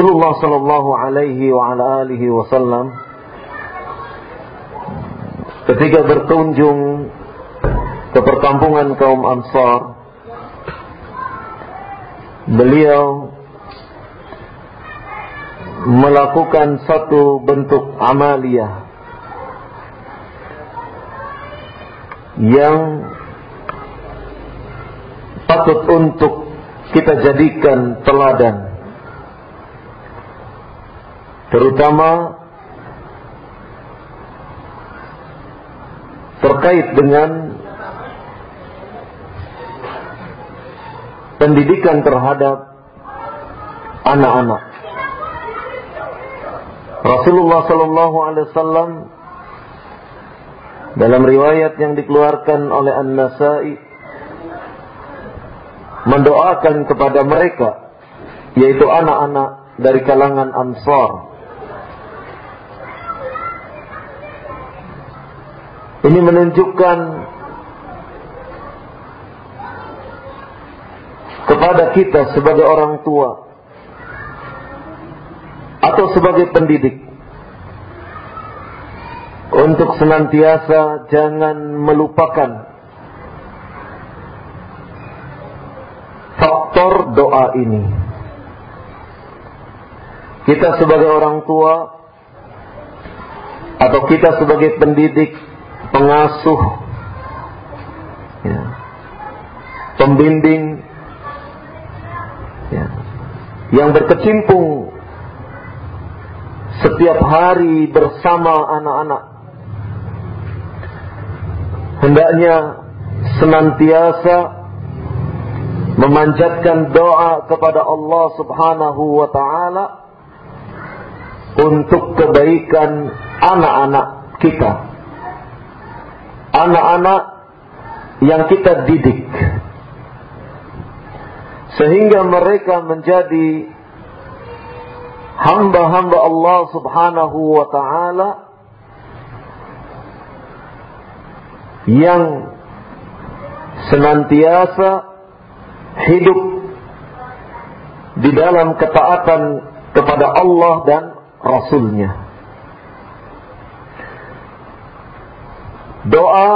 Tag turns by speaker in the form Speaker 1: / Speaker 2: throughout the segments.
Speaker 1: Rasulullah sallallahu alaihi wa ala alihi wasallam ketika berkunjung ke perkampungan kaum Ansar beliau melakukan satu bentuk amalia yang patut untuk kita jadikan teladan terutama terkait dengan pendidikan terhadap anak-anak. Rasulullah Sallallahu Alaihi Wasallam dalam riwayat yang dikeluarkan oleh An-Nasai mendoakan kepada mereka yaitu anak-anak dari kalangan Ansar Ini menunjukkan kepada kita sebagai orang tua atau sebagai pendidik untuk senantiasa jangan melupakan faktor doa ini. Kita sebagai orang tua atau kita sebagai pendidik pengasuh, ya, pembimbing, ya, yang berkecimpung setiap hari bersama anak-anak. Hendaknya senantiasa memanjatkan doa kepada Allah Subhanahu wa taala untuk kebaikan anak-anak kita anak-anak yang kita didik sehingga mereka menjadi hamba-hamba Allah Subhanahu wa taala yang senantiasa hidup di dalam ketaatan kepada Allah dan Rasulnya. Doa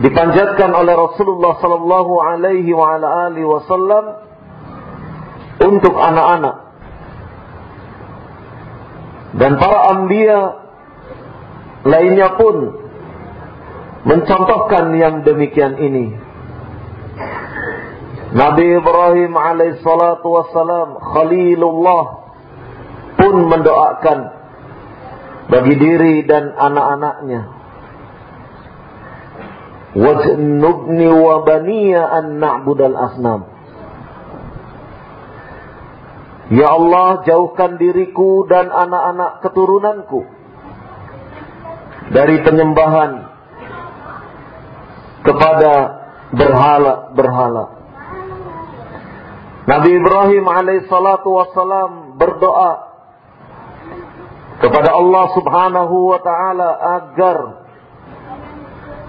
Speaker 1: dipanjatkan oleh Rasulullah sallallahu alaihi wa ala alihi wasallam untuk anak-anak dan para anbiya lainnya pun mencontohkan yang demikian ini. Nabi Ibrahim alaihissalatu wassalam Khalilullah pun mendoakan bagi diri dan anak-anaknya. Wajnubni wa baniya an na'budal asnam. Ya Allah, jauhkan diriku dan anak-anak keturunanku dari penyembahan kepada berhala-berhala. Nabi Ibrahim alaihissalatu wassalam berdoa kepada Allah Subhanahu wa taala agar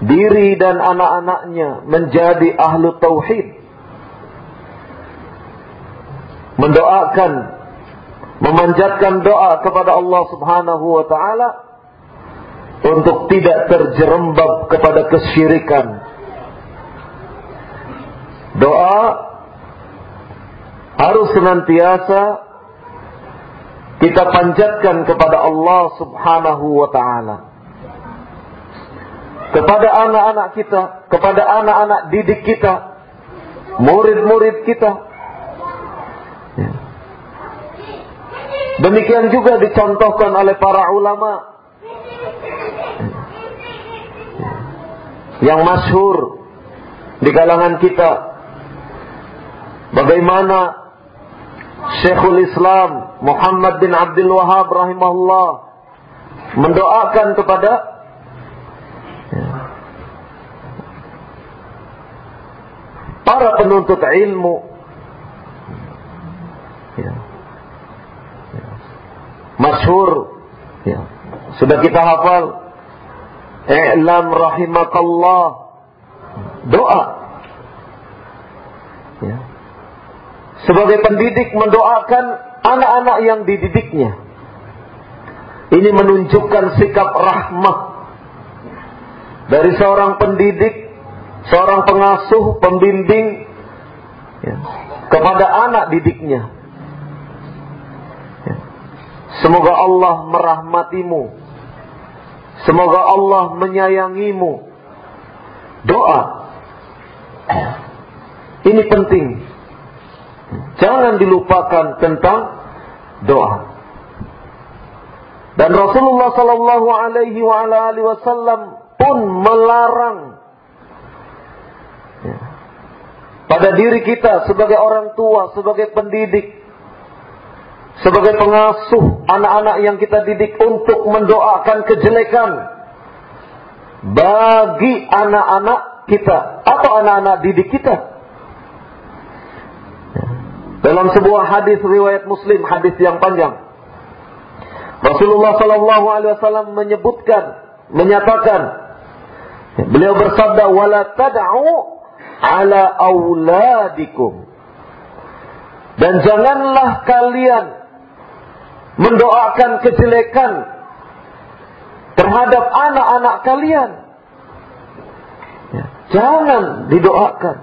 Speaker 1: diri dan anak-anaknya menjadi ahlu tauhid. Mendoakan memanjatkan doa kepada Allah Subhanahu wa taala untuk tidak terjerembab kepada kesyirikan. Doa harus senantiasa kita panjatkan kepada Allah Subhanahu wa taala. Kepada anak-anak kita, kepada anak-anak didik kita, murid-murid kita. Ya. Demikian juga dicontohkan oleh para ulama yang masyhur di kalangan kita. Bagaimana Syekhul Islam Muhammad bin Abdul Wahab rahimahullah mendoakan kepada para penuntut ilmu. Ya, ya, masyhur. Ya, sudah kita hafal. I'lam rahimakallah. Doa. Sebagai pendidik mendoakan anak-anak yang dididiknya. Ini menunjukkan sikap rahmah dari seorang pendidik, seorang pengasuh, pembimbing ya, kepada anak didiknya. Ya. Semoga Allah merahmatimu. Semoga Allah menyayangimu. Doa ini penting. Jangan dilupakan tentang doa. Dan Rasulullah Sallallahu Alaihi Wasallam pun melarang ya, pada diri kita sebagai orang tua, sebagai pendidik, sebagai pengasuh anak-anak yang kita didik untuk mendoakan kejelekan bagi anak-anak kita atau anak-anak didik kita. Dalam sebuah hadis riwayat Muslim, hadis yang panjang. Rasulullah Shallallahu Alaihi Wasallam menyebutkan, menyatakan, beliau bersabda, "Wala tad'u ala auladikum." Dan janganlah kalian mendoakan kejelekan terhadap anak-anak kalian. Ya, jangan didoakan.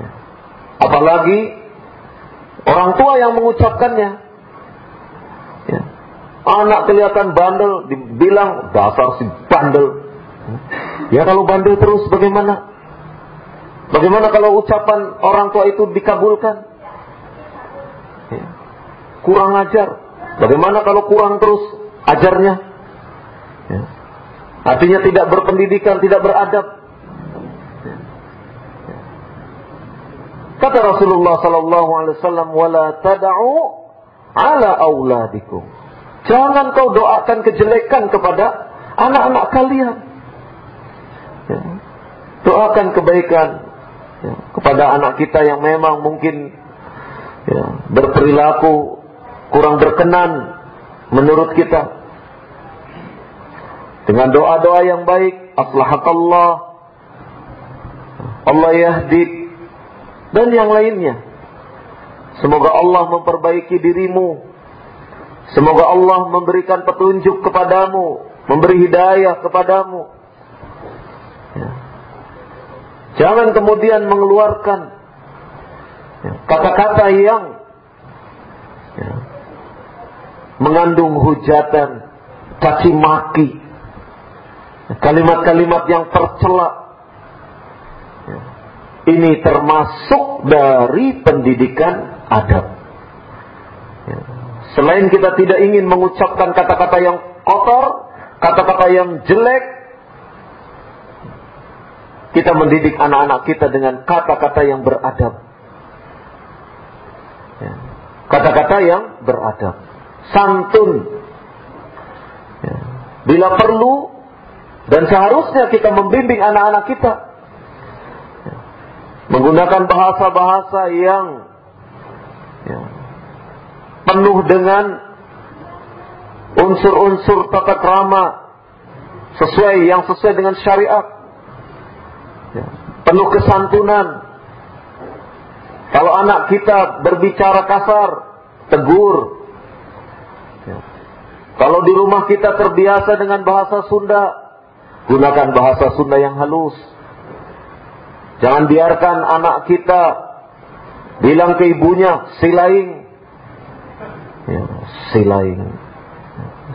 Speaker 1: Ya. Apalagi Orang tua yang mengucapkannya. Ya. Anak kelihatan bandel, dibilang dasar si bandel. Ya kalau bandel terus bagaimana? Bagaimana kalau ucapan orang tua itu dikabulkan? Ya. Kurang ajar. Bagaimana kalau kurang terus ajarnya? Ya. Artinya tidak berpendidikan, tidak beradab. Kata Rasulullah sallallahu alaihi wasallam, "Wala tad'u ala auladikum." Jangan kau doakan kejelekan kepada anak-anak kalian. Ya. Doakan kebaikan ya, kepada anak kita yang memang mungkin ya, berperilaku kurang berkenan menurut kita. Dengan doa-doa yang baik, aslahakallah, Allah yahdi dan yang lainnya. Semoga Allah memperbaiki dirimu. Semoga Allah memberikan petunjuk kepadamu, memberi hidayah kepadamu. Ya. Jangan kemudian mengeluarkan ya, kata-kata ya, yang ya, mengandung hujatan, caci maki, kalimat-kalimat yang tercela ini termasuk dari pendidikan adab. Ya. Selain kita tidak ingin mengucapkan kata-kata yang kotor, kata-kata yang jelek, kita mendidik anak-anak kita dengan kata-kata yang beradab. Ya. Kata-kata yang beradab. Santun. Ya. Bila perlu, dan seharusnya kita membimbing anak-anak kita menggunakan bahasa-bahasa yang ya, penuh dengan unsur-unsur tata krama sesuai yang sesuai dengan syariat. Ya, penuh kesantunan. Kalau anak kita berbicara kasar tegur. Ya. kalau di rumah kita terbiasa dengan bahasa Sunda gunakan bahasa Sunda yang halus Jangan biarkan anak kita bilang ke ibunya silaing. Ya, silaing.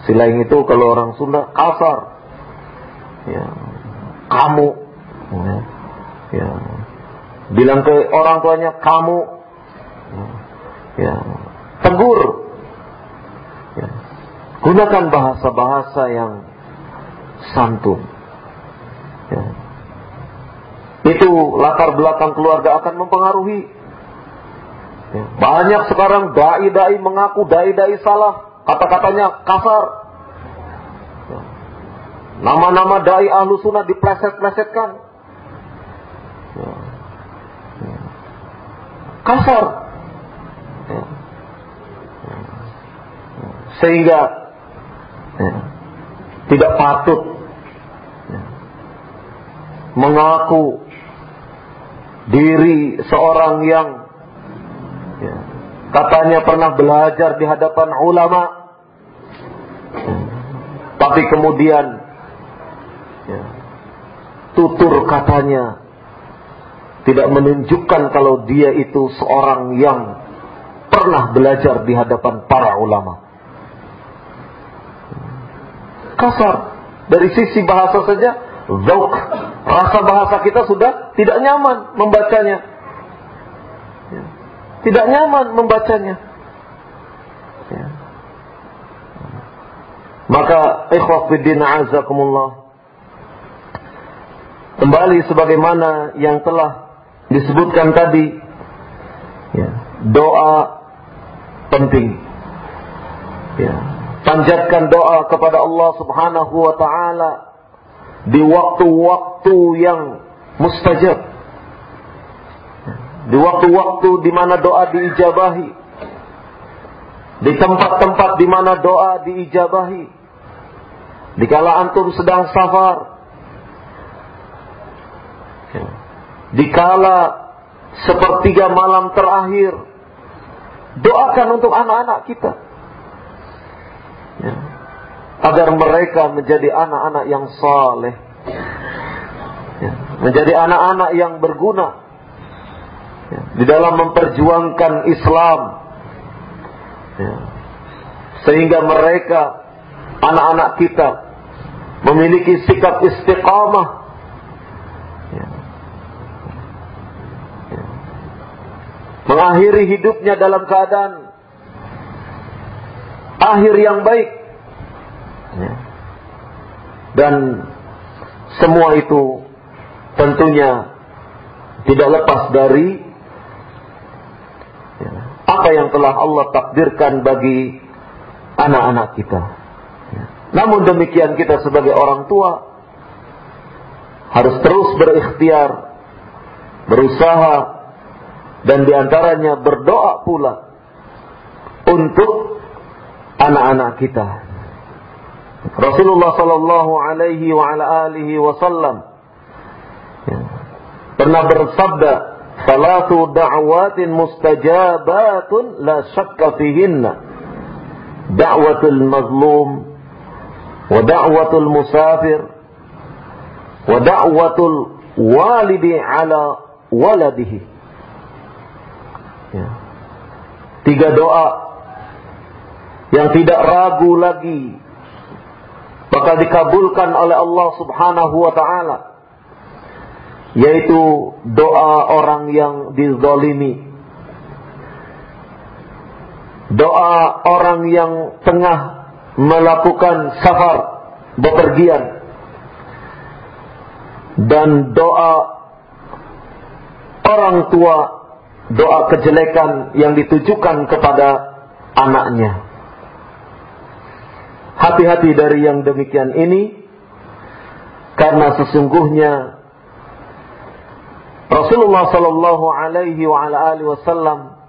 Speaker 1: Silaing itu kalau orang Sunda kasar. Ya, kamu. Ya, ya. Bilang ke orang tuanya kamu. Ya, tegur. Ya. Gunakan bahasa-bahasa yang santun. Ya itu latar belakang keluarga akan mempengaruhi. Ya, banyak sekarang dai-dai mengaku dai-dai salah, kata-katanya kasar. Ya, nama-nama dai ahlu sunnah dipleset-plesetkan. Ya, kasar. Sehingga tidak patut mengaku diri seorang yang ya, katanya pernah belajar di hadapan ulama, tapi kemudian ya, tutur katanya. Tidak menunjukkan kalau dia itu seorang yang pernah belajar di hadapan para ulama. Kasar. Dari sisi bahasa saja Zauk, rasa bahasa kita sudah tidak nyaman membacanya. Ya. Tidak nyaman membacanya. Ya. Maka ikhwah fiddin azakumullah. Kembali sebagaimana yang telah disebutkan tadi. Ya. Doa penting. Panjatkan doa kepada Allah subhanahu wa ta'ala di waktu-waktu yang mustajab. Di waktu-waktu di mana doa diijabahi. Di tempat-tempat di mana doa diijabahi. Dikala antum sedang safar. Dikala sepertiga malam terakhir. Doakan untuk anak-anak kita. Agar mereka menjadi anak-anak yang saleh, ya, menjadi anak-anak yang berguna. Ya, di dalam memperjuangkan Islam, ya, sehingga mereka anak-anak kita memiliki sikap istiqamah. Mengakhiri hidupnya dalam keadaan akhir yang baik. Dan semua itu tentunya tidak lepas dari apa yang telah Allah takdirkan bagi anak-anak kita. Namun demikian kita sebagai orang tua harus terus berikhtiar, berusaha dan di antaranya berdoa pula untuk anak-anak kita. Rasulullah sallallahu alaihi wa ala alihi wasallam ya, pernah bersabda, "Salatu da'watin mustajabatun la syakka fihinna. Da'watul mazlum wa da'watul musafir wa da'watul walidi ala waladihi." Ya. Tiga doa yang tidak ragu lagi maka dikabulkan oleh Allah Subhanahu wa taala. Yaitu doa orang yang dizalimi doa orang yang tengah melakukan safar bepergian. Dan doa orang tua doa kejelekan yang ditujukan kepada anaknya Hati-hati dari yang demikian ini karena sesungguhnya Rasulullah Sallallahu Alaihi Wasallam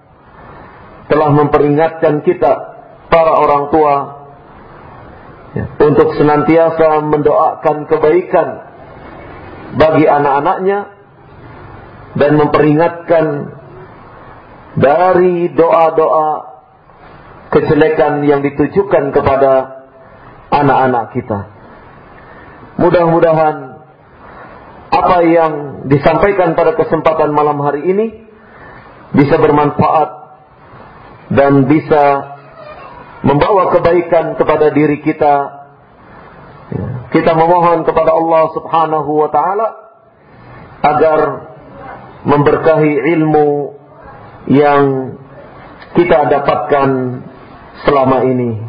Speaker 1: telah memperingatkan kita para orang tua ya, untuk senantiasa mendoakan kebaikan bagi anak-anaknya dan memperingatkan dari doa-doa kejelekan yang ditujukan kepada anak-anak kita. Mudah-mudahan apa yang disampaikan pada kesempatan malam hari ini bisa bermanfaat dan bisa membawa kebaikan kepada diri kita. Kita memohon kepada Allah Subhanahu wa taala agar memberkahi ilmu yang kita dapatkan selama ini.